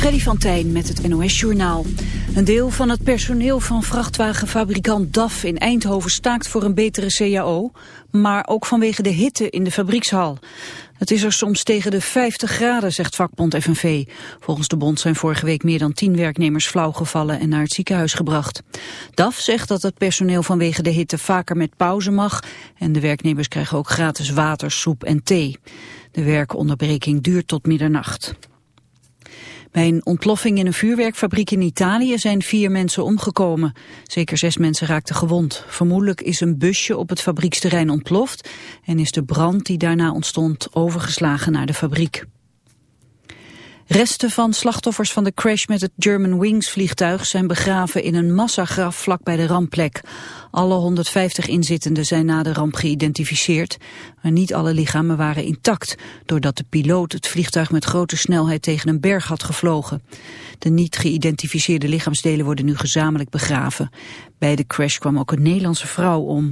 Freddy van Tijn met het NOS-journaal. Een deel van het personeel van vrachtwagenfabrikant DAF in Eindhoven staakt voor een betere CAO, maar ook vanwege de hitte in de fabriekshal. Het is er soms tegen de 50 graden, zegt vakbond FNV. Volgens de bond zijn vorige week meer dan 10 werknemers flauwgevallen en naar het ziekenhuis gebracht. DAF zegt dat het personeel vanwege de hitte vaker met pauze mag en de werknemers krijgen ook gratis water, soep en thee. De werkonderbreking duurt tot middernacht. Bij een ontploffing in een vuurwerkfabriek in Italië zijn vier mensen omgekomen. Zeker zes mensen raakten gewond. Vermoedelijk is een busje op het fabrieksterrein ontploft en is de brand die daarna ontstond overgeslagen naar de fabriek. Resten van slachtoffers van de crash met het German Wings vliegtuig zijn begraven in een massagraf vlak bij de rampplek. Alle 150 inzittenden zijn na de ramp geïdentificeerd, maar niet alle lichamen waren intact, doordat de piloot het vliegtuig met grote snelheid tegen een berg had gevlogen. De niet geïdentificeerde lichaamsdelen worden nu gezamenlijk begraven. Bij de crash kwam ook een Nederlandse vrouw om.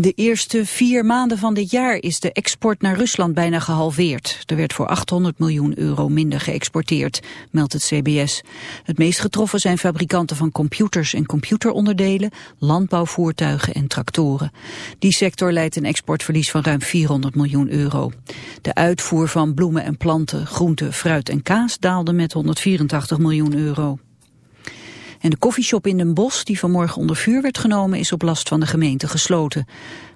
De eerste vier maanden van dit jaar is de export naar Rusland bijna gehalveerd. Er werd voor 800 miljoen euro minder geëxporteerd, meldt het CBS. Het meest getroffen zijn fabrikanten van computers en computeronderdelen, landbouwvoertuigen en tractoren. Die sector leidt een exportverlies van ruim 400 miljoen euro. De uitvoer van bloemen en planten, groenten, fruit en kaas daalde met 184 miljoen euro. En de koffieshop in Den Bosch, die vanmorgen onder vuur werd genomen, is op last van de gemeente gesloten.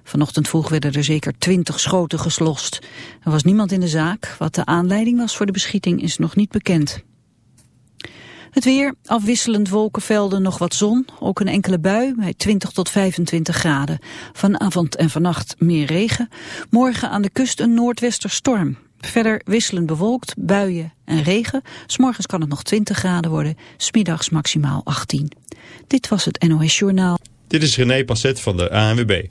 Vanochtend vroeg werden er zeker twintig schoten geslost. Er was niemand in de zaak. Wat de aanleiding was voor de beschieting is nog niet bekend. Het weer, afwisselend wolkenvelden, nog wat zon, ook een enkele bui bij 20 tot 25 graden. Vanavond en vannacht meer regen. Morgen aan de kust een noordwesterstorm. Verder wisselend bewolkt, buien en regen. S'morgens kan het nog 20 graden worden, smiddags maximaal 18. Dit was het NOS Journaal. Dit is René Passet van de ANWB.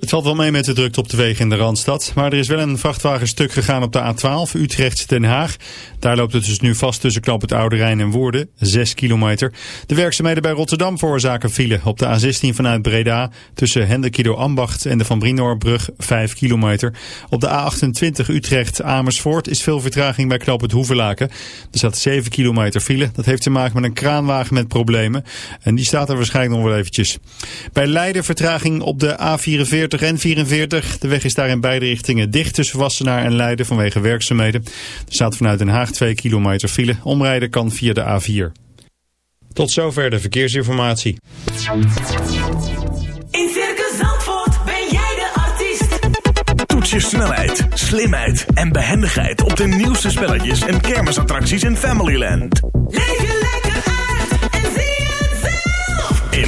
Het valt wel mee met de drukte op de wegen in de Randstad. Maar er is wel een vrachtwagenstuk gegaan op de A12 Utrecht-Den Haag. Daar loopt het dus nu vast tussen Knop het Oude Rijn en Woerden, 6 kilometer. De werkzaamheden bij Rotterdam veroorzaken file op de A16 vanuit Breda... tussen Hendekido Ambacht en de Van Brinoorbrug, 5 kilometer. Op de A28 Utrecht-Amersfoort is veel vertraging bij Knop het Hoevelaken. Er staat 7 kilometer file. Dat heeft te maken met een kraanwagen met problemen. En die staat er waarschijnlijk nog wel eventjes. Bij Leiden vertraging op de A44 en 44. De weg is daar in beide richtingen dicht tussen Wassenaar en Leiden vanwege werkzaamheden. Er staat vanuit Den Haag 2 kilometer file. Omrijden kan via de A4. Tot zover de verkeersinformatie. In Circus Zandvoort ben jij de artiest. Toets je snelheid, slimheid en behendigheid op de nieuwste spelletjes en kermisattracties in Familyland. Leef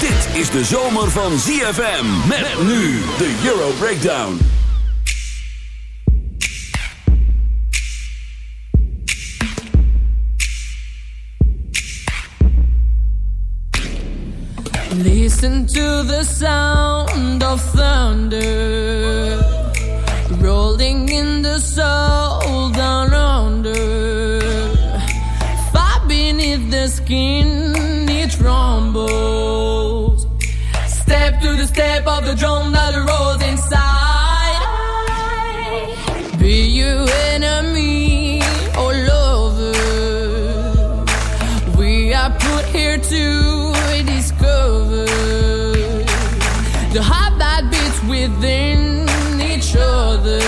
Dit is de zomer van ZFM. Met nu de Euro Breakdown. Listen to the sound of thunder rolling in the soul down under. Far beneath the skin, Step of the drum that rolls inside. Be you enemy or lover. We are put here to discover the heart that beats within each other.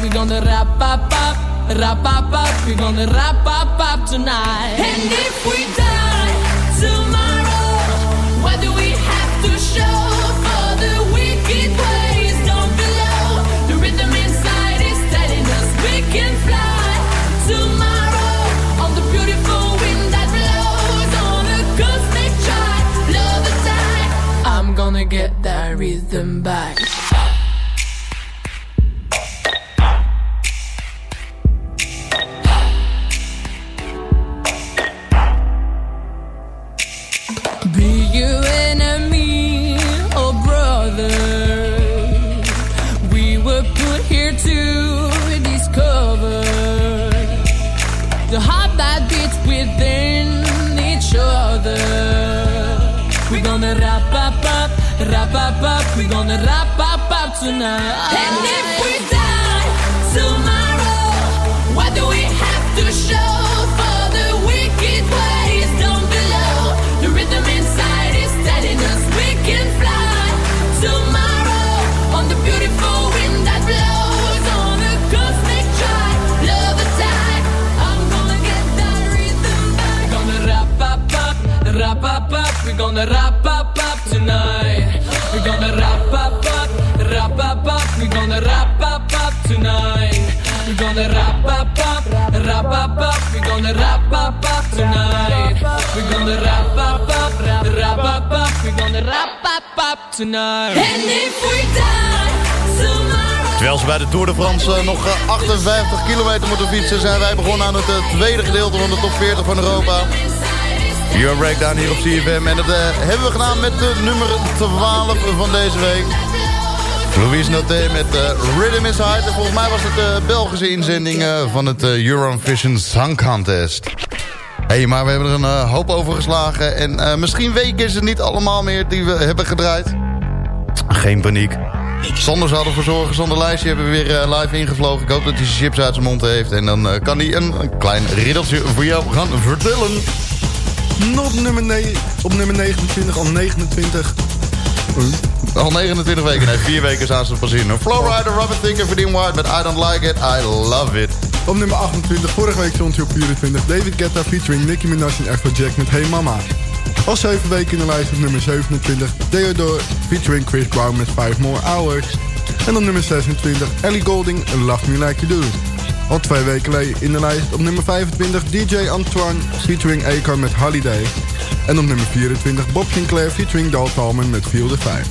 We're gonna rap up up, rap up up. We're gonna rap up up tonight. Hey! them back. Be you enemy or brother, we were put here to discover the heart that beats within each other. We're gonna wrap up up, up we're gonna wrap up up tonight. And if we up up. We're gonna wrap up up tonight. We're gonna wrap up up, wrap up up. We're gonna wrap up up tonight. And if we die tomorrow. Terwijl ze bij de Tour de France eh, nog eh, 58 kilometer moeten fietsen... zijn wij begonnen aan het eh, tweede gedeelte van de top 40 van Europa. Euro Breakdown hier op CFM. En dat eh, hebben we gedaan met de nummer 12 van deze week. Louise Noté met eh, Rhythm Inside. En volgens mij was het de Belgische inzending eh, van het eh, Eurovision Song Contest. Hey, maar we hebben er een eh, hoop over geslagen. En eh, misschien weken is het niet allemaal meer die we hebben gedraaid. Geen paniek. Sander zal ervoor zorgen. Sander Lijstje hebben we weer eh, live ingevlogen. Ik hoop dat hij zijn chips uit zijn mond heeft. En dan eh, kan hij een, een klein riddeltje voor jou gaan vertellen. Op nummer, ne- op nummer 29, al 29. Al 29 weken. Nee, vier weken staan ze pas in. Flowrider, Robert Tinker, Verdien White met I Don't Like It, I Love It. Op nummer 28, vorige week stond hij op 24. David Guetta featuring Nicki Minaj en Afrojack met Hey Mama. Al 7 weken in de lijst op nummer 27. Theodore featuring Chris Brown met 5 More Hours. En op nummer 26, Ellie Golding Love Me Like You Do. Al twee weken in de lijst op nummer 25 DJ Antoine featuring Akon met Holiday. En op nummer 24 Bob Sinclair featuring Dal Talman met Feel the Five.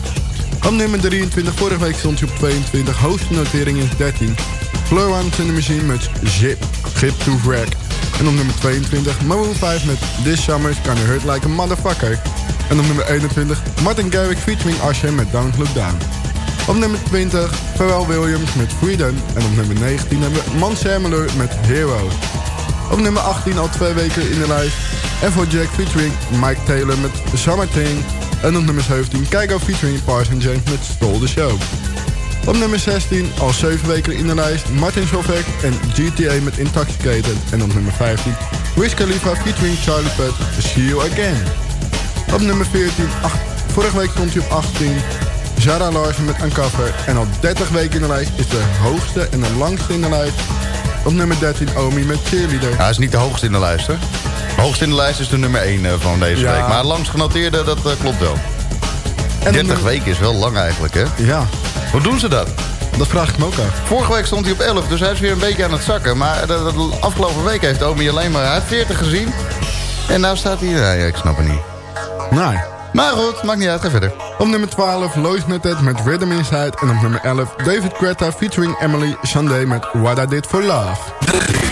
Op nummer 23, vorige week stond hij op 22, hoogste notering is 13. Florence in the Machine met Zip, Gip to Wreck. En op nummer 22, Maroon 5 met This Summer's Gonna Hurt Like a Motherfucker. En op nummer 21, Martin Garrix featuring Usher met Don't Look Down. Op nummer 20, Pharrell Williams met Freedom. En op nummer 19 hebben we Man met Hero. Op nummer 18 al twee weken in de lijst. Jack featuring Mike Taylor met Summer Thing. En op nummer 17 Keigo featuring Parson James met Stole the Show. Op nummer 16 al 7 weken in de lijst Martin Solveig en GTA met Intoxicated. En op nummer 15 Wiz Khalifa featuring Charlie Puth See You Again. Op nummer 14, ach, vorige week stond hij op 18. Zara Larsen met Uncover. En al 30 weken in de lijst is de hoogste en de langste in de lijst. Op nummer 13 Omi met Cheerleader. Ja, hij is niet de hoogste in de lijst, hè? De hoogste in de lijst is de nummer 1 eh, van deze Ja. week. Maar langs genoteerde, dat eh, klopt wel. En op 30 nummer- weken is wel lang eigenlijk, hè? Ja, Hoe doen ze dat? dat vraag ik me ook af. Vorige week stond hij op 11, dus hij is weer een beetje aan het zakken. Maar de, de afgelopen week heeft Omi alleen maar... Hij heeft 40 gezien. En nou staat hij... Nee, ik snap het niet. Nee. Maar goed, maakt niet uit. Ga verder. Op nummer 12 Lois Nutted met Rhythm Inside. En op nummer 11 David Guetta featuring Emily Sandé met What I Did For Love.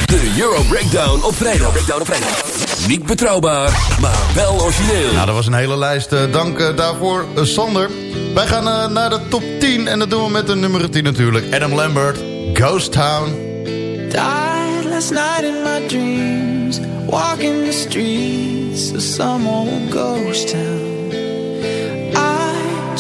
De Euro Breakdown op vrijdag. Breakdown op vrijdag. Niet betrouwbaar, maar wel origineel. Nou, dat was een hele lijst. Eh, dank eh, daarvoor, eh, Sander. Wij gaan naar de top 10. En dat doen we met de nummer 10 natuurlijk. Adam Lambert, Ghost Town. Died last night in my dreams, walking the streets of some old ghost town.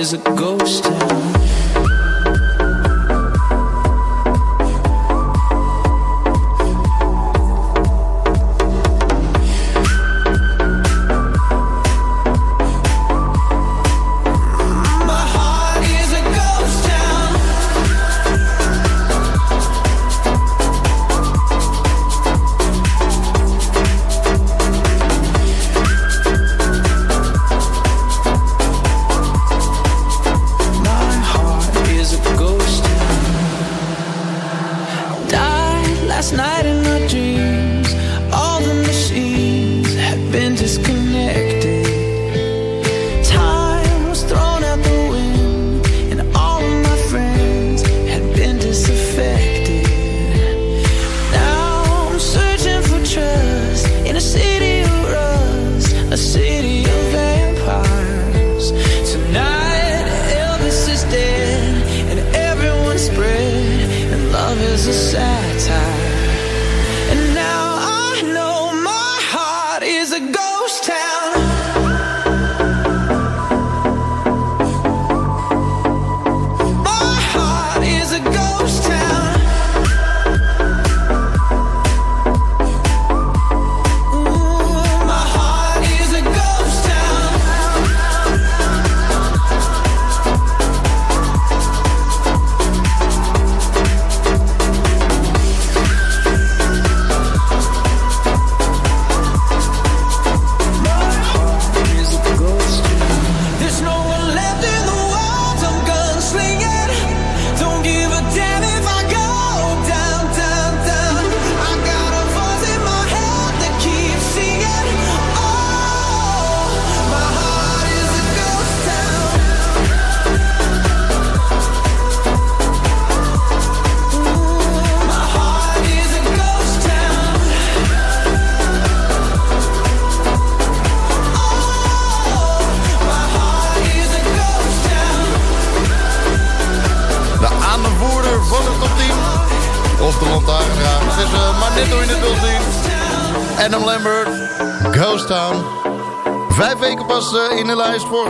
Is a ghost town.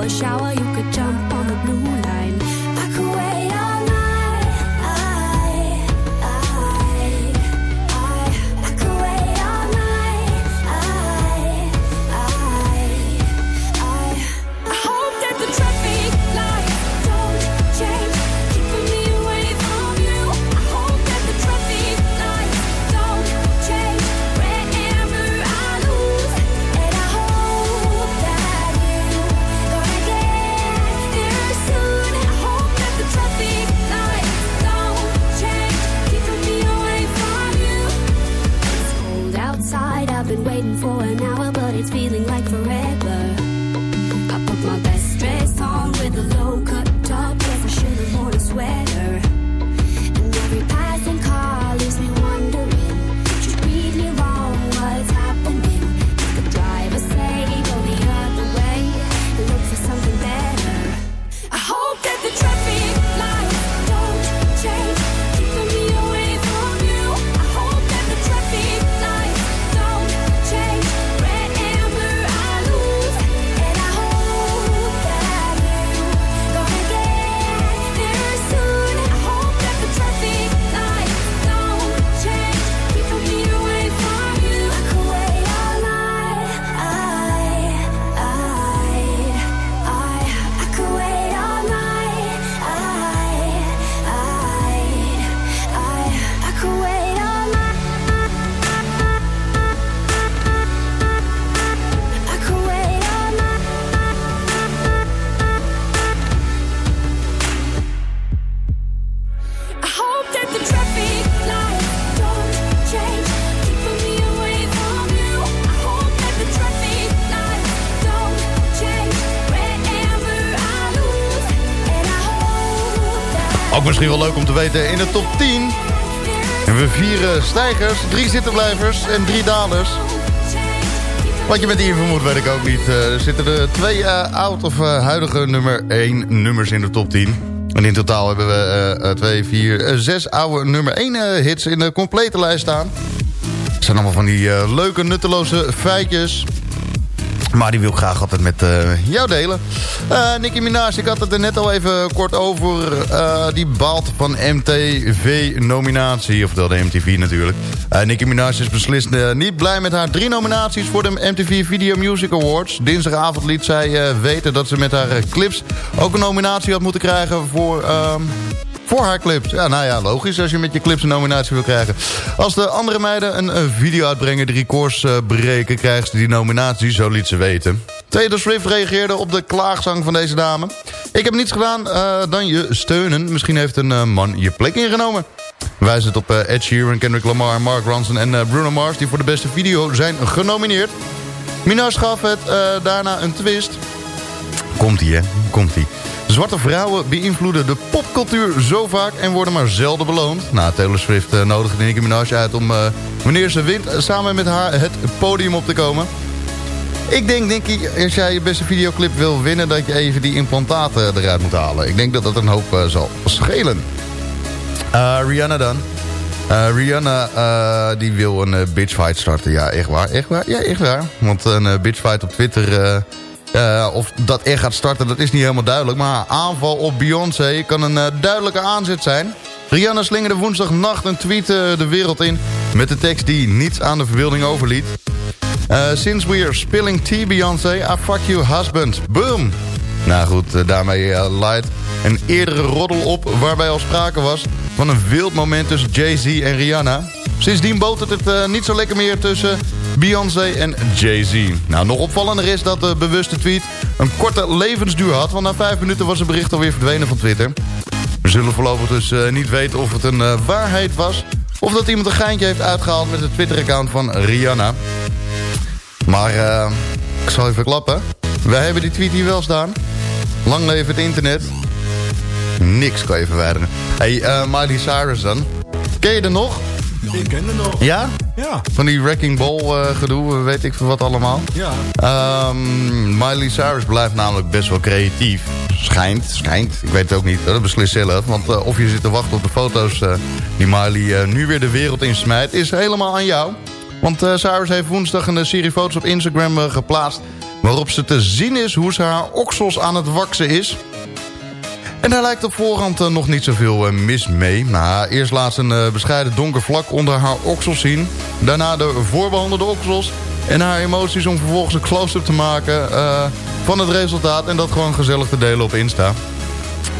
A shower. Ook misschien wel leuk om te weten, in de top 10 hebben we vier stijgers, drie zittenblijvers en drie dalers. Wat je met die info weet ik ook niet. Eh, er zitten er twee uh, oud of uh, huidige nummer 1 nummers in de top 10. En in totaal hebben we uh, twee, vier, zes oude nummer 1 hits in de complete lijst staan. Het zijn allemaal van die leuke, nutteloze feitjes. Maar die wil ik graag altijd met eh, jou delen. Eh Nicki Minaj, ik had het er net al even kort over. eh, die baalt van MTV-nominatie. Oftewel de MTV natuurlijk. Nicki Minaj is beslist niet blij met haar drie nominaties... voor de MTV Video Music Awards. Dinsdagavond liet zij weten dat ze met haar clips... ook een nominatie had moeten krijgen voor... voor haar clips. Ja, nou ja, logisch als je met je clips een nominatie wil krijgen. Als de andere meiden een, video uitbrengen... die records eh, breken, krijgen ze die nominatie. Zo liet ze weten. Taylor Swift reageerde op de klaagzang van deze dame. Ik heb niets gedaan eh, dan je steunen. Misschien heeft een eh, man je plek ingenomen. Wijst het op Ed Sheeran, Kendrick Lamar, Mark Ronson en Bruno Mars... die voor de beste video zijn genomineerd. Minaj gaf het daarna een twist. Komt-ie, hè? Komt-ie. Zwarte vrouwen beïnvloeden de popcultuur zo vaak en worden maar zelden beloond. Nou, Taylor Swift uh, nodigde Nicki Minaj uit om, uh, wanneer ze wint, samen met haar het podium op te komen. Ik denk, Nicky, als jij je beste videoclip wil winnen... dat je even die implantaten eruit moet halen. Ik denk dat dat een hoop zal schelen. Rihanna dan. Rihanna die wil een bitchfight starten. Ja, echt waar. Echt waar. Ja, echt waar. Want een bitchfight op Twitter... Uh, of dat echt gaat starten, dat is niet helemaal duidelijk. Maar aanval op Beyoncé kan een uh, duidelijke aanzet zijn. Rihanna slingerde woensdagnacht een tweet uh, de wereld in... met de tekst die niets aan de verbeelding overliet. Since we are spilling tea, Beyoncé, I fuck you husband. Boom! Nou goed, daarmee leidt een eerdere roddel op... waarbij al sprake was van een wild moment tussen Jay-Z en Rihanna. Sindsdien botert het niet zo lekker meer tussen Beyoncé en Jay-Z. Nou, nog opvallender is dat de bewuste tweet een korte levensduur had... want na vijf minuten was het bericht alweer verdwenen van Twitter. We zullen voorlopig dus uh, niet weten of het een uh, waarheid was... of dat iemand een geintje heeft uitgehaald met het Twitter-account van Rihanna. Maar uh, ik zal even klappen. Wij hebben die tweet hier wel staan. Lang leven het internet. Niks kan je verwijderen. Hey, Miley Cyrus dan. Ken je er nog? Ik ken nog. Ja? Ja. Van die Wrecking Ball uh, gedoe, weet ik veel wat allemaal. Ja. Um, Miley Cyrus blijft namelijk best wel creatief. Schijnt, schijnt. Ik weet het ook niet. Dat beslist zelf. Want uh, of je zit te wachten op de foto's uh, die Miley nu weer de wereld in smijt... is helemaal aan jou. Want Cyrus heeft woensdag een serie foto's op Instagram geplaatst... waarop ze te zien is hoe ze haar oksels aan het waksen is... En daar lijkt op voorhand uh, nog niet zoveel uh, mis mee. Nou, eerst laat ze een uh, bescheiden donker vlak onder haar oksels zien. Daarna de voorbehandelde oksels. En haar emoties om vervolgens een close-up te maken van het resultaat. En dat gewoon gezellig te delen op Insta.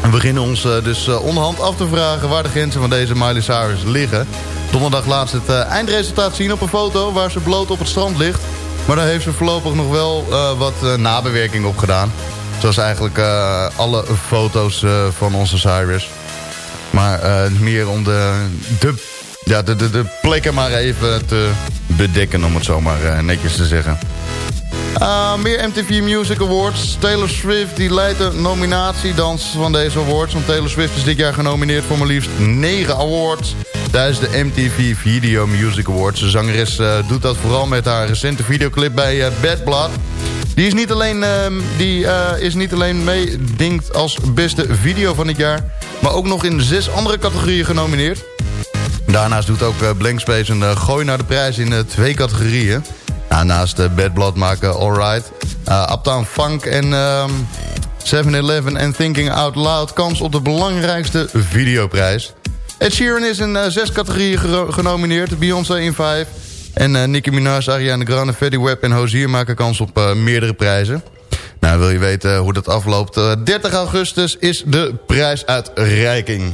We beginnen ons dus onderhand af te vragen waar de grenzen van deze Miley Cyrus liggen. Donderdag laat ze het eindresultaat zien op een foto waar ze bloot op het strand ligt. Maar daar heeft ze voorlopig nog wel wat nabewerking op gedaan. Zoals eigenlijk uh, alle foto's uh, van onze Cyrus. Maar uh, meer om de, de, ja, de, de, de plekken maar even te bedekken, om het zo maar netjes te zeggen. meer MTV Music Awards. Taylor Swift die leidt de nominatiedans van deze awards. Want Taylor Swift is dit jaar genomineerd voor maar liefst 9 awards. Tijdens de MTV Video Music Awards. De zangeres doet dat vooral met haar recente videoclip bij Bad Blood. Die is niet alleen, uh, die, uh, is niet alleen meedinkt als beste video van het jaar... maar ook nog in zes andere categorieën genomineerd. Daarnaast doet ook uh, Blank Space een gooi naar de prijs in twee categorieën. Nou, naast Bad Blood maken Alright, Uptown Funk en 7-Eleven en Thinking Out Loud... kans op de belangrijkste videoprijs. Ed Sheeran is in zes categorieën genomineerd, Beyoncé in vijf... En uh, Nicki Minaj, Ariana Grande, Fetty Wap en Hozier maken kans op uh, meerdere prijzen. Nou, wil je weten hoe dat afloopt? Uh, 30 augustus is de prijsuitreiking.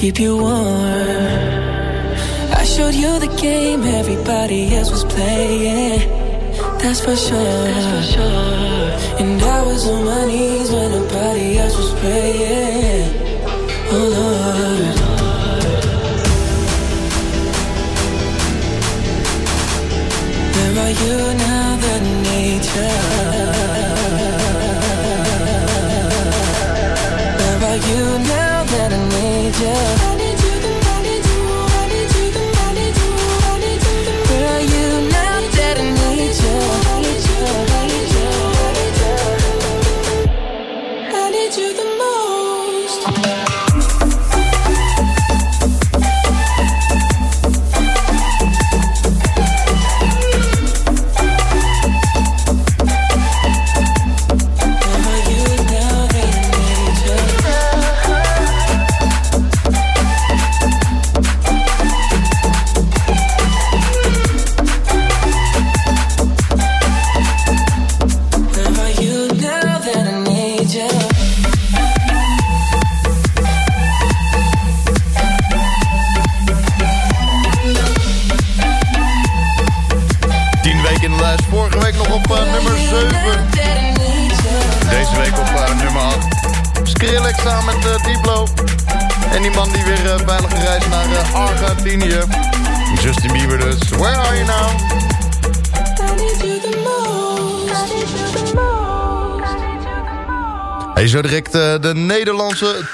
Keep you warm. I showed you the game everybody else was playing. That's for sure. And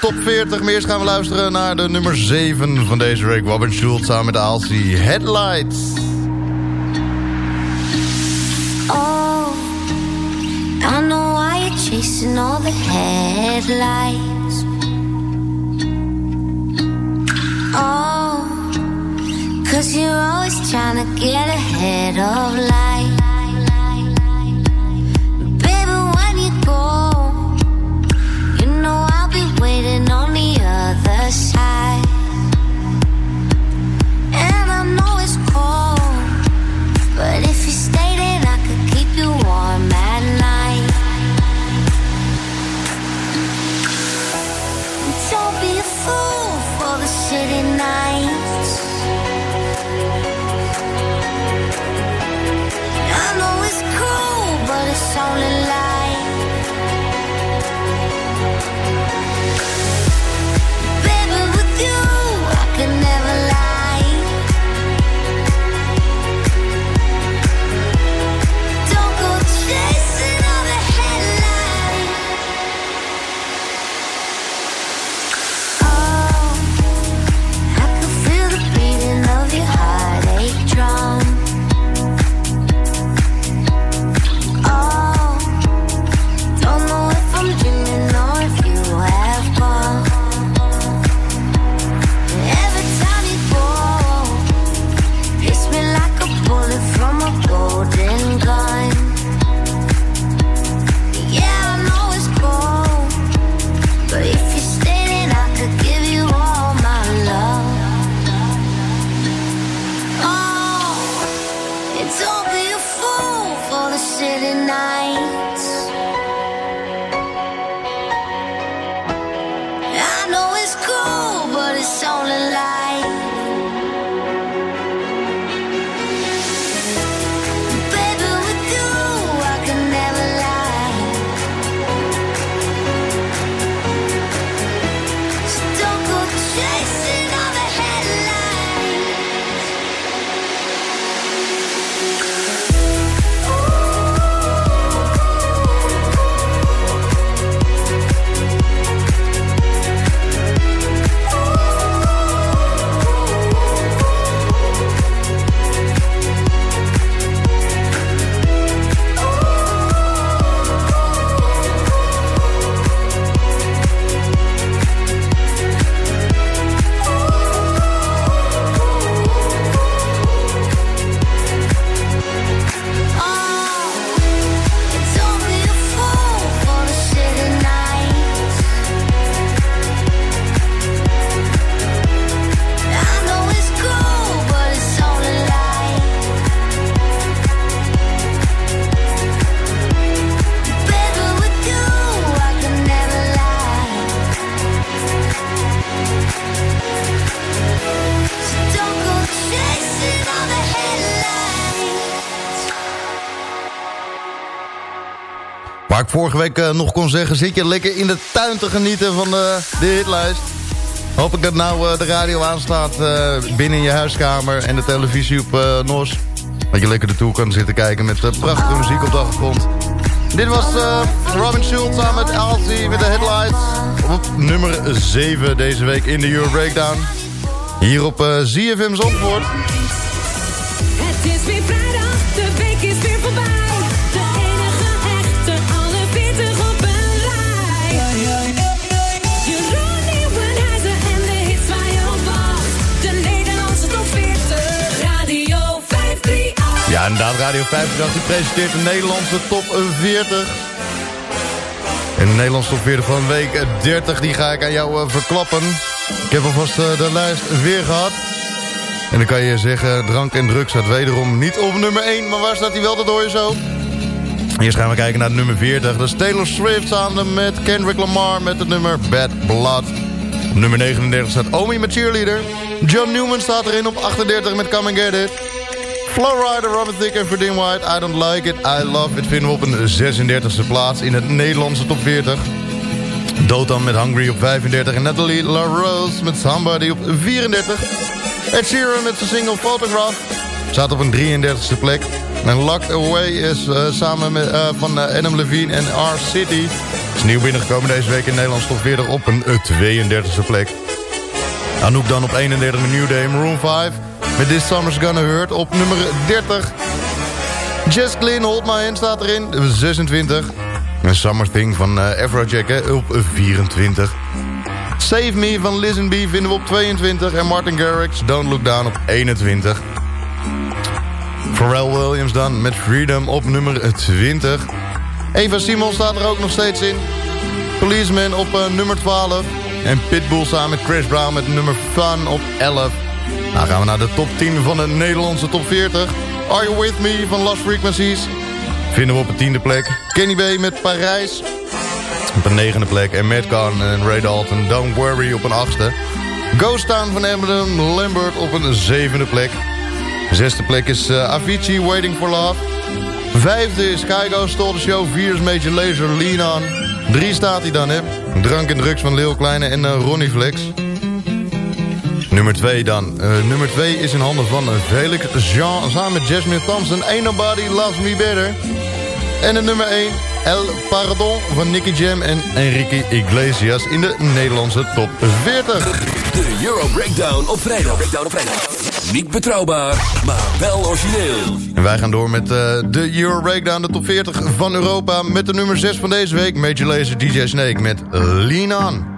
top 40. Maar gaan we luisteren naar de nummer 7 van deze week. Robin Schultz samen met Alcy. Headlights. Oh, I know why you're chasing all the headlights. Oh, cause you're always trying to get ahead of life. Vorige week eh, nog kon zeggen, zit je lekker in de tuin te genieten van de, de hitlijst. Hoop ik dat nou eh, de radio aanstaat eh, binnen in je huiskamer en de televisie op eh, NOS. Dat je lekker ertoe kan zitten kijken met eh, prachtige muziek op de achtergrond. Dit was eh, Robin Schulz samen met Alzi met de headlights. Op nummer 7 deze week in de Euro Breakdown. Hier op eh, ZFM Zandvoort. Ja, inderdaad, Radio 538 die presenteert de Nederlandse top 40. En de Nederlandse top 40 van week 30, die ga ik aan jou eh, verklappen. Ik heb alvast eh, de lijst weer gehad. En dan kan je zeggen, drank en drugs staat wederom niet op nummer 1. Maar waar staat hij wel, dat hoor je zo. Eerst gaan we kijken naar nummer 40. Dat is Taylor Swift samen met Kendrick Lamar met het nummer Bad Blood. Op nummer 39 staat Omi met Cheerleader. John Newman staat erin op 38 met Come and Get It. Flowrider, Robin Thicke en Verdien White. I Don't Like It, I Love It vinden we op een 36e plaats in het Nederlandse top 40. Dotan met Hungry op 35 en Natalie LaRose met Somebody op 34. Ed Sheeran met zijn single Photograph staat op een 33e plek. En Locked Away is eh, samen met, eh, van eh, Adam Levine en R City. Is nieuw binnengekomen deze week in Nederlands top 40 op een eh, 32e plek. Anouk dan op 31 met New Day Maroon 5. Met This Summer's Gonna Hurt op nummer 30. Jess Glynn, Hold My Hand staat erin, 26. En Summer Thing van eh Afrojack op 24. Save Me van Listen B vinden we op 22. En Martin Garrix, Don't Look Down op 21. Pharrell Williams dan met Freedom op nummer 20. Eva Simon staat er ook nog steeds in. Policeman op eh, nummer 12. En Pitbull samen met Chris Brown met nummer Fun op 11. Nou gaan we naar de top 10 van de Nederlandse top 40. Are You With Me van Lost Frequencies. Vinden we op de tiende plek. Kenny B met Parijs. Op een negende plek. En Kahn en Ray Dalton. Don't Worry op een achtste. Ghost Town van Eminem Lambert op een zevende plek. Zesde plek is eh, Avicii Waiting for Love. Vijfde is Kygo Stole the Show. Vier is Major Lazer Lean On. Drie staat hij dan, hè. Drank en drugs van Lil Kleine en eh, Ronnie Flex. Nummer 2 dan. Eh, nummer 2 is in handen van Felix Jean samen met Jasmine Thompson. Ain't Nobody Loves Me Better. En de nummer 1, El Pardon van Nicky Jam en Enrique Iglesias in de Nederlandse top 40. De Euro Breakdown op vrijdag. Breakdown op vrijdag. Niet betrouwbaar, maar wel origineel. En wij gaan door met eh, de Euro Breakdown, de top 40 van Europa. Met de nummer 6 van deze week, Major Lazer DJ Snake met Lean On.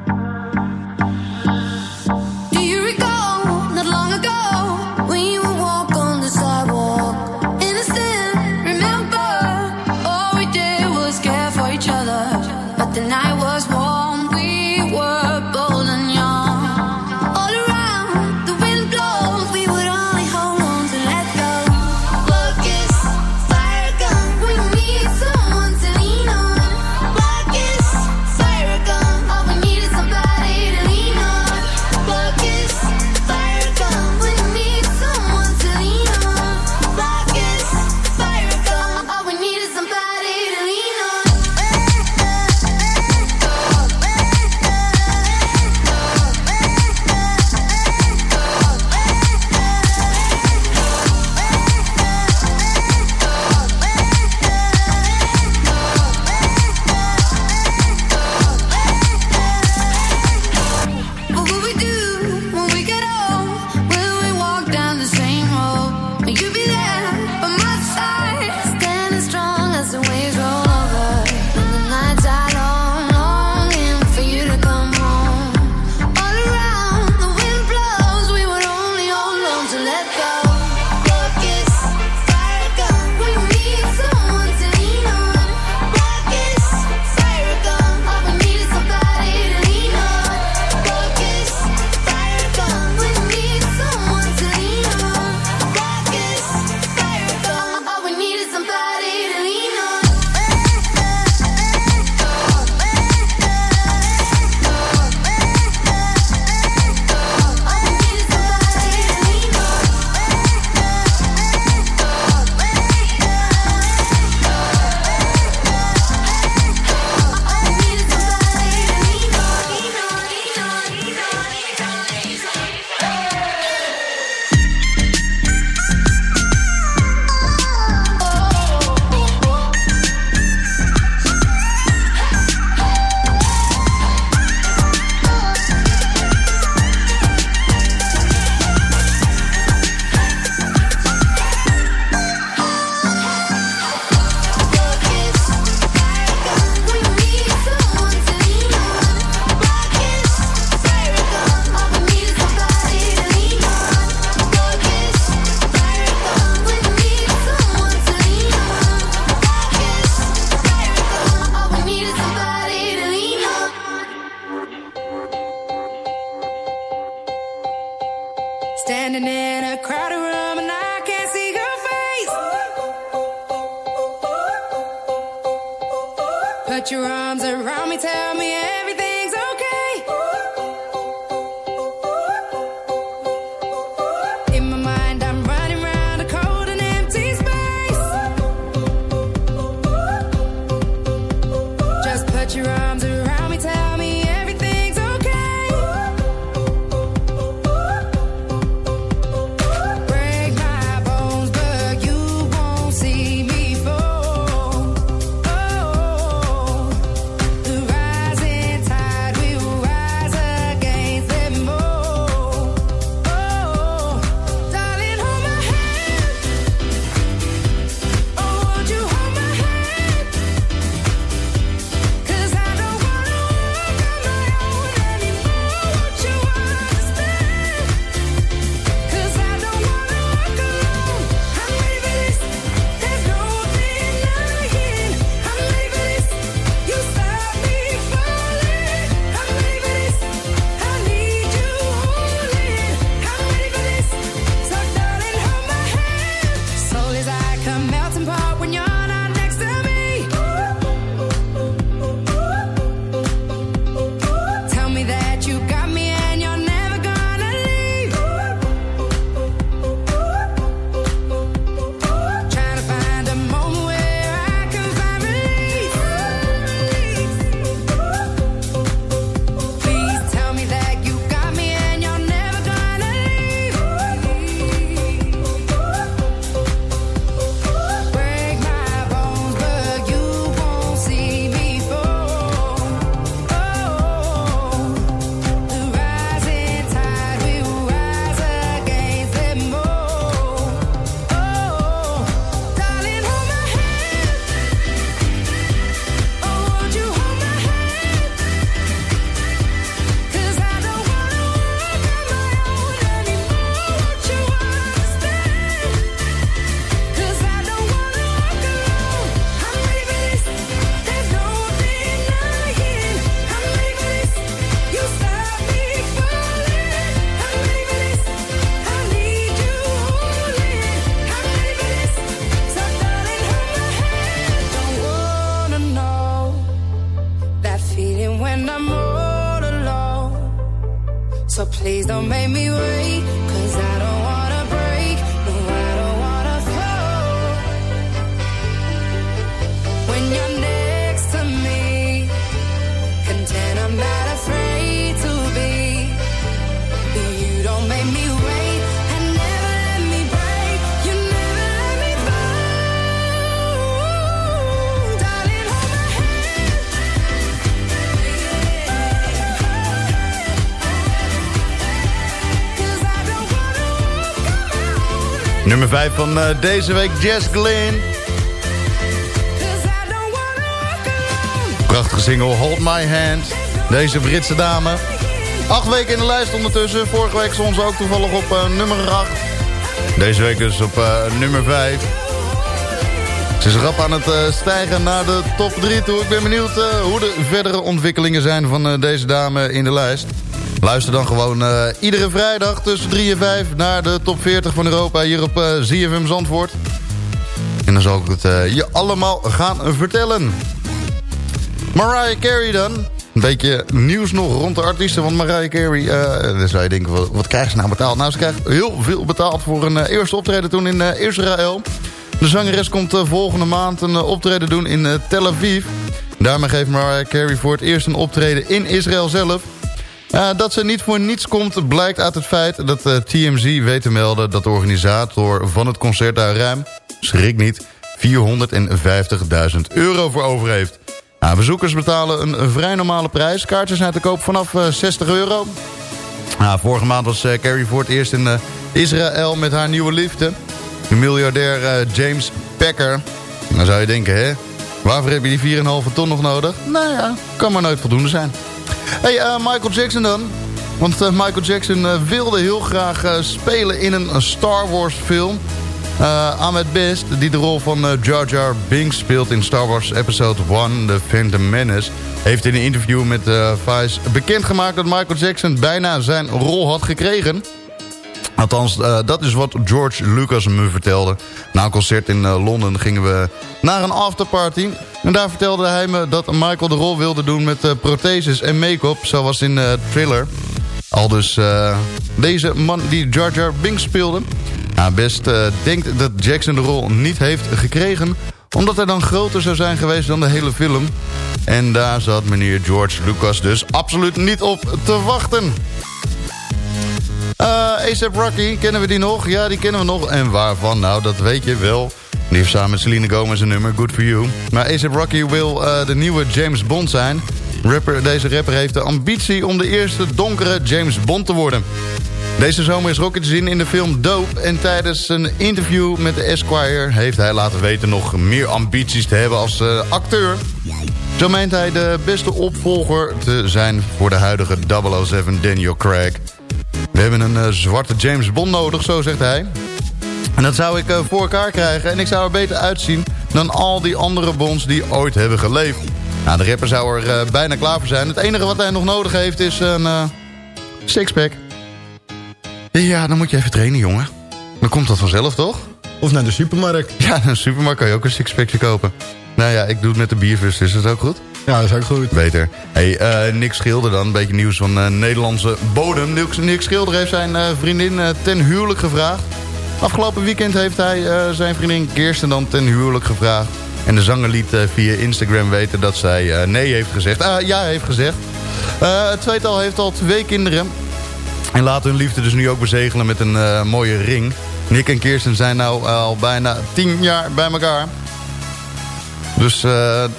When I'm all alone. So please don't make me wait, Nummer 5 van eh, deze week, Jess Glynn. Prachtige single, Hold My Hand. Deze Britse dame. Acht weken in de lijst ondertussen. Vorige week ze ook toevallig op eh, nummer 8. Deze week dus op eh, nummer 5. Ze is rap aan het stijgen naar de top 3 toe. Ik ben benieuwd hoe de verdere ontwikkelingen zijn van deze dame in de lijst. Luister dan gewoon eh, iedere vrijdag tussen 3 en 5 naar de top 40 van Europa hier op eh, ZFM Zandvoort. En dan zal ik het eh, je allemaal gaan vertellen. Mariah Carey dan. Een beetje nieuws nog rond de artiesten van Mariah Carey. Dan zou je denken, wat, wat krijgt ze nou betaald? Nou, ze krijgt heel veel betaald voor een eerste optreden toen in Israël. De zangeres komt volgende maand een optreden doen in Tel Aviv. Daarmee geeft Mariah Carey voor het eerst een optreden in Israël zelf. Uh, dat ze niet voor niets komt blijkt uit het feit dat uh, TMZ weet te melden... dat de organisator van het concert daar ruim, schrik niet, 450.000 euro voor over heeft. Nou, bezoekers betalen een, vrij normale prijs. Kaartjes zijn te koop vanaf uh, 60 euro. Nou, vorige maand was Carrie voor het eerst in Israël met haar nieuwe liefde. De miljardair James Packer. Dan zou je denken, hè? Waarvoor heb je die 4,5 ton nog nodig? Nou ja, kan maar nooit voldoende zijn. Hey, uh, Michael Jackson dan. Want uh, Michael Jackson uh, wilde heel graag spelen in een Star Wars film. Ahmed Best, die de rol van Jar Jar Binks speelt in Star Wars Episode 1, The Phantom Menace... heeft in een interview met Vice bekendgemaakt dat Michael Jackson bijna zijn rol had gekregen. Althans, eh, dat is wat George Lucas me vertelde. Na een concert in eh, Londen gingen we naar een afterparty. En daar vertelde hij me dat Michael de rol wilde doen met eh, protheses en make-up... zoals in Thriller. Al dus deze man die Jar Jar Binks speelde. Nou, best denkt dat Jackson de rol niet heeft gekregen... omdat hij dan groter zou zijn geweest dan de hele film. En daar zat meneer George Lucas dus absoluut niet op te wachten. Eh ASAP Rocky, kennen we die nog? Ja, die kennen we nog. En waarvan? Nou, dat weet je wel. Die samen met Selena Gomez een nummer, Good For You. Maar ASAP Rocky wil eh, de nieuwe James Bond zijn. Rapper, deze rapper heeft de ambitie om de eerste donkere James Bond te worden. Deze zomer is Rocky te zien in de film Dope... en tijdens een interview met de Esquire... heeft hij laten weten nog meer ambities te hebben als eh, acteur. Zo meent hij de beste opvolger te zijn voor de huidige 007 Daniel Craig... We hebben een eh, zwarte James Bond nodig, zo zegt hij. En dat zou ik eh, voor elkaar krijgen. En ik zou er beter uitzien dan al die andere Bonds die ooit hebben geleefd. Nou, de rapper zou er eh, bijna klaar voor zijn. Het enige wat hij nog nodig heeft is een sixpack. Ja, dan moet je even trainen, jongen. Dan komt dat vanzelf, toch? Of naar de supermarkt. Ja, naar de supermarkt kan je ook een sixpackje kopen. Nou ja, ik doe het met de biervis, is dat ook goed? Ja, dat is ook goed. Beter. Hey, eh, Nick Schilder dan, een beetje nieuws van eh, Nederlandse bodem. Nick, Nick Schilder heeft zijn eh, vriendin ten huwelijk gevraagd. Afgelopen weekend heeft hij zijn vriendin Kirsten dan ten huwelijk gevraagd. En de zanger liet via Instagram weten dat zij nee heeft gezegd. Ah, ja heeft gezegd. Het tweetal heeft al twee kinderen. En laat hun liefde dus nu ook bezegelen met een mooie ring. Nick en Kirsten zijn nou al bijna tien jaar bij elkaar. Dus eh,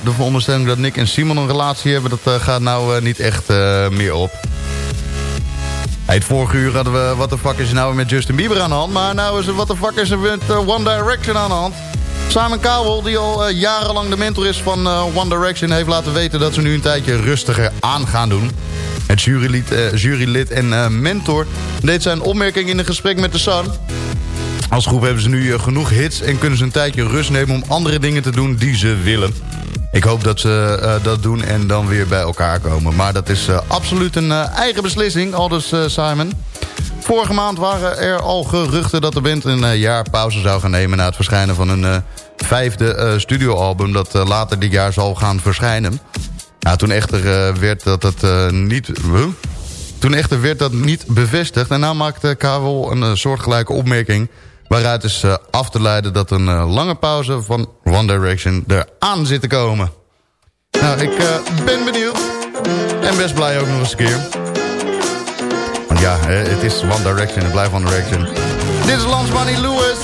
de veronderstelling dat Nick en Simon een relatie hebben... dat eh, gaat nou eh, niet echt meer op. Hey, het vorige uur hadden we... wat de fuck is nou met Justin Bieber aan de hand? Maar nou is er wat de fuck is er met One Direction aan de hand? Simon Cowell, die al jarenlang de mentor is van One Direction... heeft laten weten dat ze nu een tijdje rustiger aan gaan doen. Het jurylid, jurylid en mentor deed zijn opmerking in een gesprek met The Sun... Als groep hebben ze nu eh, genoeg hits en kunnen ze een tijdje rust nemen om andere dingen te doen die ze willen. Ik hoop dat ze eh, dat doen en dan weer bij elkaar komen. Maar dat is eh, absoluut een eigen beslissing, aldus Simon. Vorige maand waren er al geruchten dat de band een jaar pauze zou gaan nemen... na het verschijnen van eh, vijfde studioalbum dat later dit jaar zal gaan verschijnen. Ja, toen echter werd dat niet... Toen echter werd dat niet bevestigd. En nou maakte Karel een soortgelijke opmerking... waaruit is eh, af te leiden dat een eh, lange pauze van One Direction eraan zit te komen. Nou, ik eh, ben benieuwd. En best blij ook nog eens een keer. Want ja, het is One Direction, het blijft One Direction. Dit is Lance Money Lewis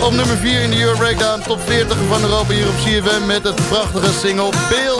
op nummer 4 in de Euro Breakdown. Top 40 van Europa hier op CFM met het prachtige single Bill.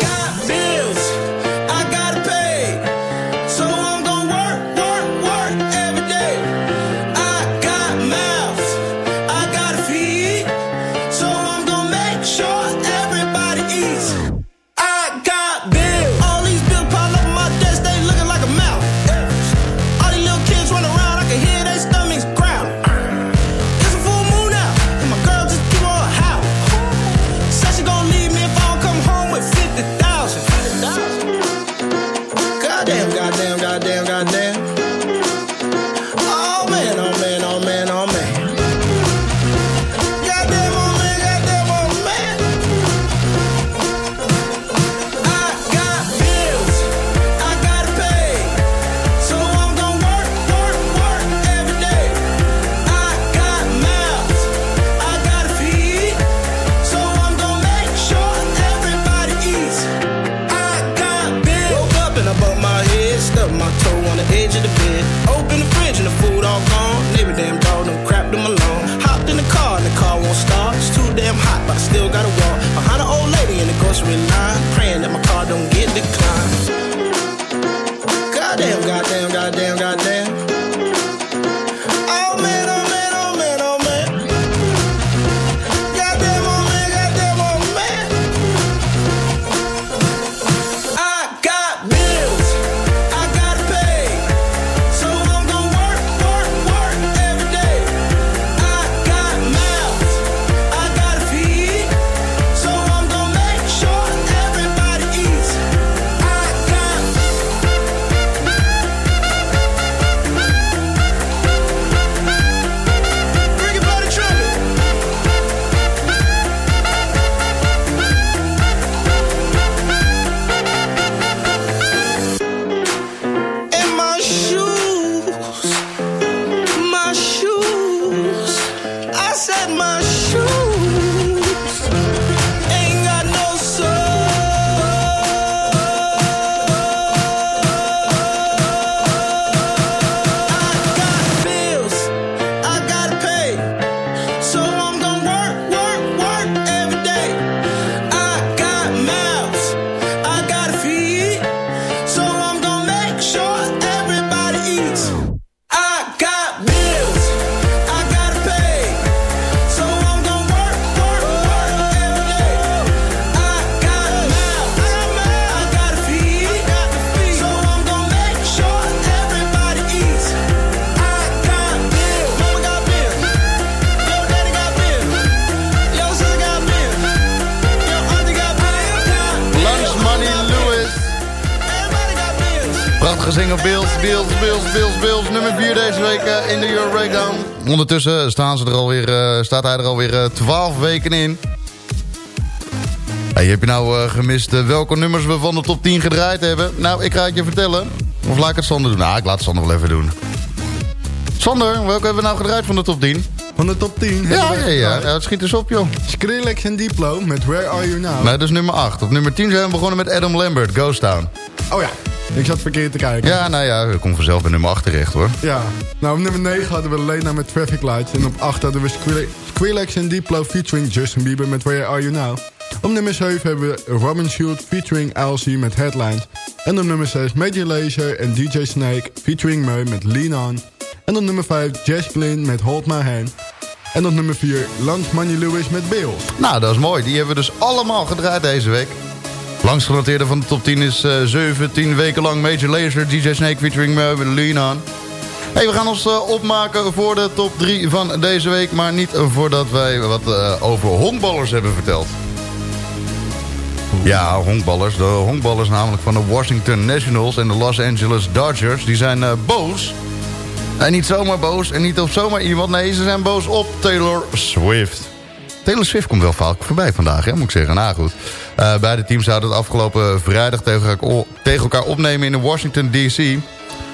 Ondertussen staan ze er alweer, eh, staat hij er alweer eh, 12 weken in. Hey, heb je nou eh, gemist welke nummers we van de top 10 gedraaid hebben? Nou, ik ga het je vertellen. Of laat ik het Sander doen? Nou, ik laat het Sander wel even doen. Sander, welke hebben we nou gedraaid van de top 10? Van de top 10 Ja, ja, ja het schiet eens op, joh. Skrillex en Diplo met Where Are You Now. Nee, dat is nummer 8. Op nummer 10 zijn we begonnen met Adam Lambert, Ghost Town. Oh ja, ik zat verkeerd te kijken. Ja, nou ja, we komen vanzelf bij nummer 8 terecht, hoor. Ja, nou op nummer 9 hadden we Lena met Traffic Lights. En op 8 hadden we Skrillex en Diplo featuring Justin Bieber met Where Are You Now. Op nummer 7 hebben we Robin Schultz featuring LC met Headlines. En op nummer 6 Major Lazer en DJ Snake featuring Meu met Lean On. En op nummer 5 Jess Glynn met Hold My Hand. En op nummer 4 Lance Money Lewis met Bills. Nou, dat is mooi. Die hebben we dus allemaal gedraaid deze week. Langs genoteerde van de top 10 is eh 17 weken lang Major Lazer, DJ Snake featuring met Lean On. Hey, we gaan ons eh, opmaken voor de top 3 van deze week. Maar niet voordat wij wat eh, over honkballers hebben verteld. Ja, honkballers. De honkballers namelijk van de Washington Nationals en de Los Angeles Dodgers. Die zijn eh, boos. En niet zomaar boos en niet op zomaar iemand. Nee, ze zijn boos op Taylor Swift. Taylor Swift komt wel vaak voorbij vandaag, hè, moet ik zeggen. Nou goed. Eh, beide teams zouden het afgelopen vrijdag tegen elkaar, opnemen in Washington D.C.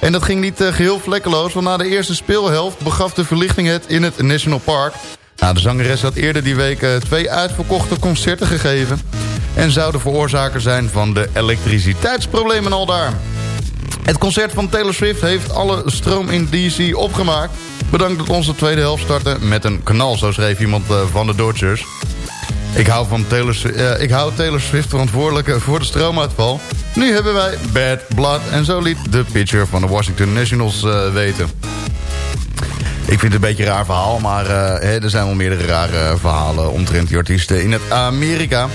En dat ging niet eh, geheel vlekkeloos, want na de eerste speelhelft begaf de verlichting het in het National Park. Nou, de zangeres had eerder die week eh, twee uitverkochte concerten gegeven... en zou de veroorzaker zijn van de elektriciteitsproblemen al daar. Het concert van Taylor Swift heeft alle stroom in DC opgemaakt. Bedankt dat onze tweede helft startte met een knal, zo schreef iemand van de Dodgers. Ik hou, van Taylor, Swi- eh, ik hou Taylor Swift verantwoordelijk eh, voor de stroomuitval. Nu hebben wij bad blood en zo liet de pitcher van de Washington Nationals eh, weten. Ik vind het een beetje een raar verhaal, maar hè, er zijn wel meerdere rare verhalen omtrent die artiesten in het Amerika.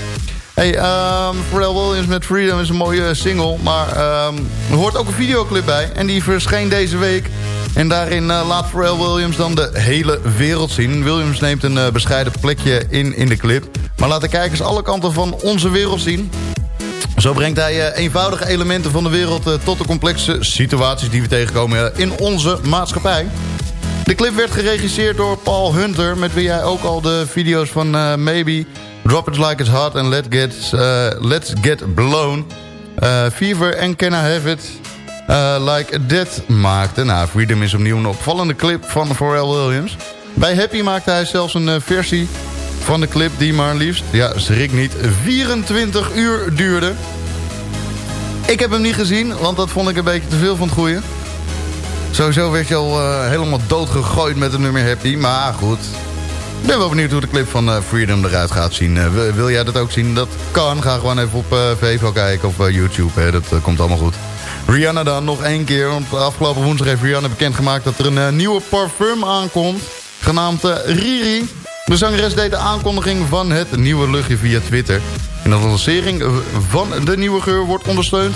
Hey, ehm Pharrell Williams met Freedom is een mooie single, maar ehm, er hoort ook een videoclip bij. En die verscheen deze week. En daarin eh, laat Pharrell Williams dan de hele wereld zien. Williams neemt een eh, bescheiden plekje in in de clip. Maar laat de kijkers alle kanten van onze wereld zien. Zo brengt hij eh, eenvoudige elementen van de wereld tot de complexe situaties die we tegenkomen in onze maatschappij. De clip werd geregisseerd door Paul Hunter... met wie hij ook al de video's van Maybe, Drop It Like It's Hot... en Let Get, eh, Let's Get Blown, Fever en Can I Have It Like That maakte. Nou, Freedom is opnieuw een opvallende clip van Pharrell Williams. Bij Happy maakte hij zelfs een eh, versie van de clip die maar liefst... ja, schrik niet, 24 uur duurde. Ik heb hem niet gezien, want dat vond ik een beetje te veel van het goede. Sowieso werd je al eh, helemaal doodgegooid met het nummer Happy. Maar goed, ik ben wel benieuwd hoe de clip van eh, Freedom eruit gaat zien. Eh, wil, jij dat ook zien? Dat kan. Ga gewoon even op eh Vevo kijken of eh, YouTube. Hè. Dat eh, komt allemaal goed. Rihanna dan nog één keer. Want afgelopen woensdag heeft Rihanna bekendgemaakt dat er een eh, nieuwe parfum aankomt. Genaamd eh, Riri. De zangeres deed de aankondiging van het nieuwe luchtje via Twitter. En de lancering van de nieuwe geur wordt ondersteund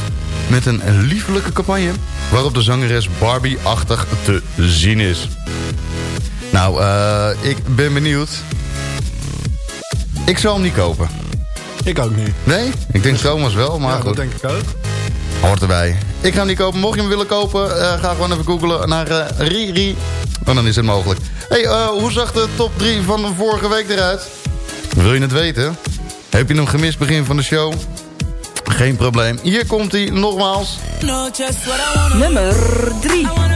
met een liefelijke campagne... waarop de zangeres Barbie-achtig te zien is. Nou, eh, ik ben benieuwd. Ik zou hem niet kopen. Ik ook niet. Nee? Ik denk Thomas wel, maar ja, goed. dat denk ik ook. Hoort erbij. Ik ga hem niet kopen. Mocht je hem willen kopen, eh, ga gewoon even googlen naar eh, Riri. En dan is het mogelijk. hey, eh, hoe zag de top 3 van de vorige week eruit? Wil je het weten? Heb je hem gemist begin van de show? Geen probleem. Hier komt hij nogmaals. Nummer 3.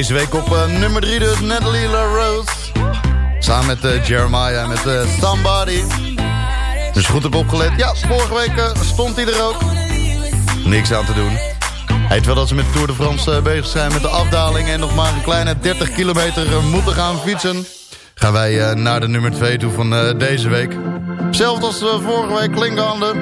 Deze week op eh, nummer 3 dus Natalie LaRose. Samen met eh, Jeremiah en met uh, Somebody. Dus goed opgelet. Ja, vorige week stond hij er ook. Niks aan te doen. Heet wel dat ze met de Tour de France bezig zijn met de afdaling... en nog maar een kleine 30 kilometer moeten gaan fietsen... gaan wij naar de nummer 2 toe van deze week. Zelfs als vorige week klinkhanden.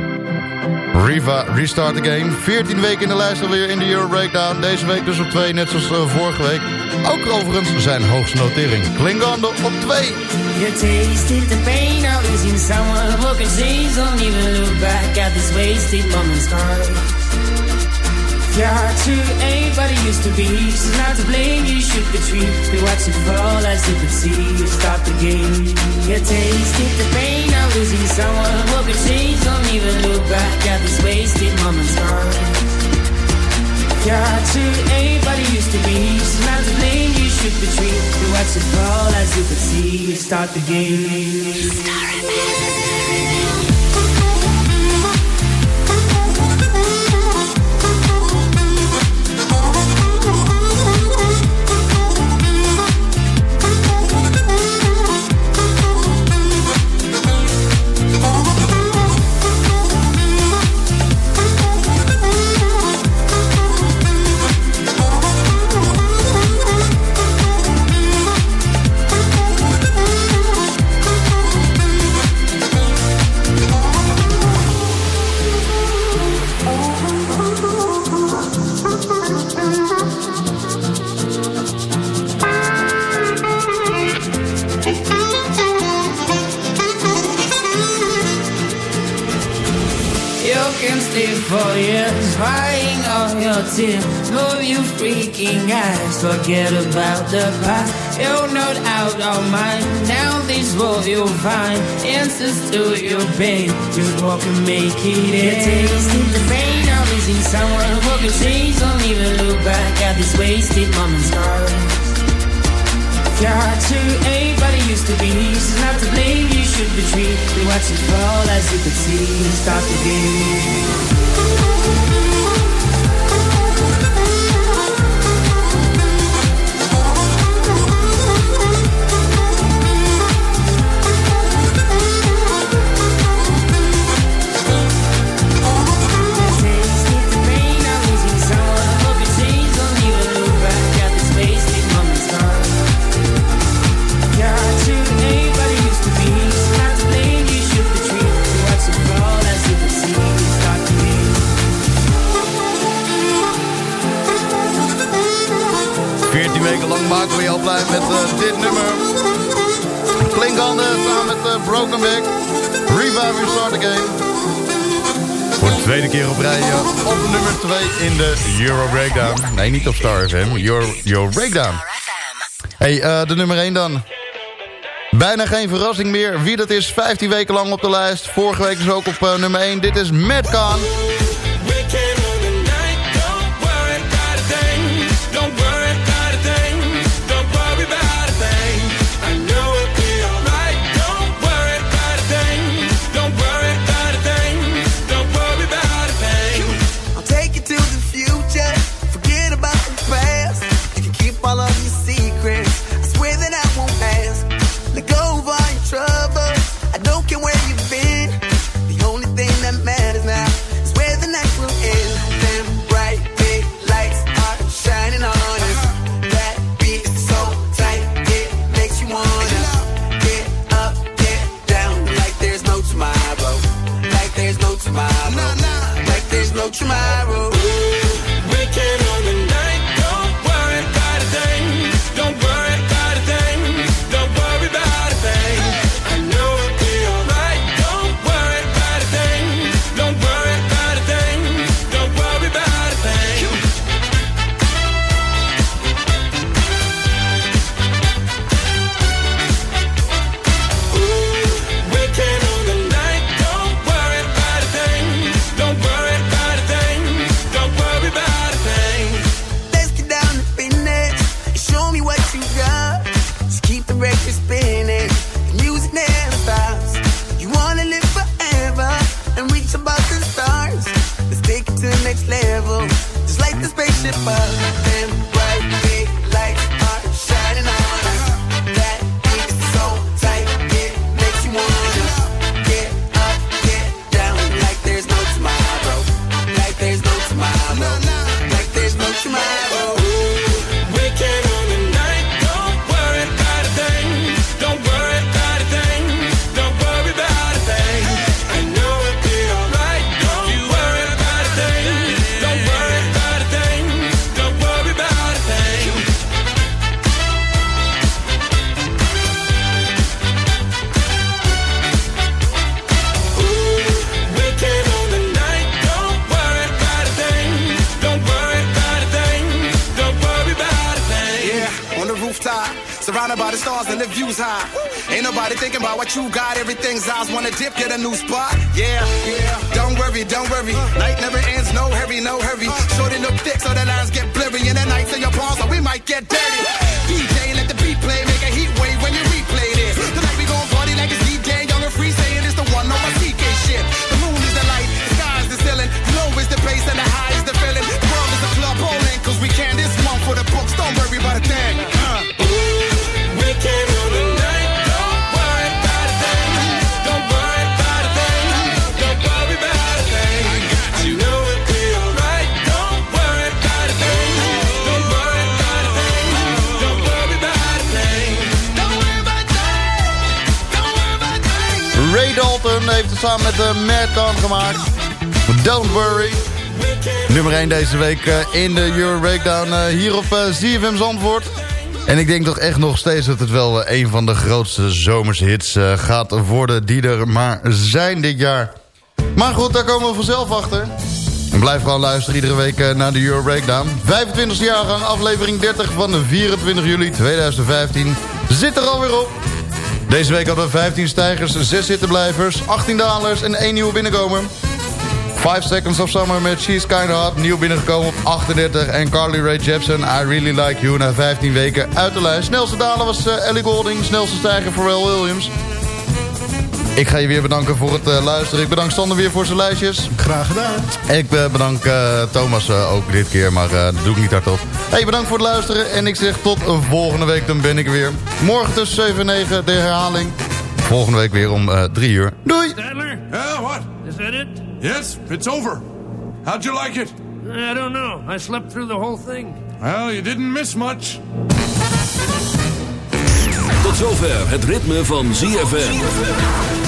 Riva Restart the Game. 14 weken in de lijst alweer in de Euro Breakdown. Deze week dus op 2, net zoals uh, vorige week. Ook overigens zijn hoogste notering. Klingande op 2. You tasted the pain of in someone who could see. Even look back at this wasted moment's time. doubt who anybody used to be. She's not to blame, you shoot the tree. watch it fall as you can see. You stop the game. Your taste, get the pain. I'm losing someone. What could change? Don't even look back at this wasted moment's gone. Doubt who anybody used to be. She's not to blame, you shoot the tree. watch it fall as you can see. You start the game. Star forget about the past. You'll no out all mine. Now these what you'll find. Answers to your pain. You walk and make it end. Tasted the pain of losing someone Walk can change. Don't even look back at these wasted moments. Scars. Got to aim, but it used to be. She's not to blame. You should retreat. We watch it fall as you could see. Stop the game. Nee, niet op Star FM. Your, your Breakdown. hey, uh, de nummer 1 dan. Bijna geen verrassing meer. Wie dat is, 15 weken lang op de lijst. Vorige week is ook op eh, nummer 1. Dit is Madcon. samen met eh, de Mad gemaakt. Don't worry. Nummer 1 deze week eh, in de Euro Breakdown eh, hier op ZFM Zandvoort. En ik denk toch echt nog steeds dat het wel een van de grootste zomershits gaat worden... die er maar zijn dit jaar. Maar goed, daar komen we vanzelf achter. En blijf gewoon luisteren iedere week naar de Euro Breakdown. 25e jaargang, aflevering 30 van de 24 juli 2015 zit er alweer op. Deze week hadden we 15 stijgers, 6 zittenblijvers, 18 dalers en 1 nieuwe binnenkomer. 5 Seconds of Summer met She's Kinda Hot, nieuw binnengekomen op 38. En Carly Rae Jepsen, I Really Like You, na 15 weken uit de lijst. Snelste daler was eh, Ellie Golding, snelste stijger Pharrell Williams. Ik ga je weer bedanken voor het eh, luisteren. Ik bedank Sander weer voor zijn lijstjes. Graag gedaan. En ik eh, bedank eh, Thomas eh, ook dit keer, maar eh, dat doe ik niet hardop. Hey, bedankt voor het luisteren en ik zeg tot volgende week, dan ben ik er weer. Morgen tussen 7 en 9 de herhaling. Volgende week weer om 3 uur. Doei! Stadler? Yeah, what? Is that it? Yes, it's over. How'd you like it? I don't know. I slept through the whole thing. Well, you didn't miss much. Tot zover het ritme van ZFM.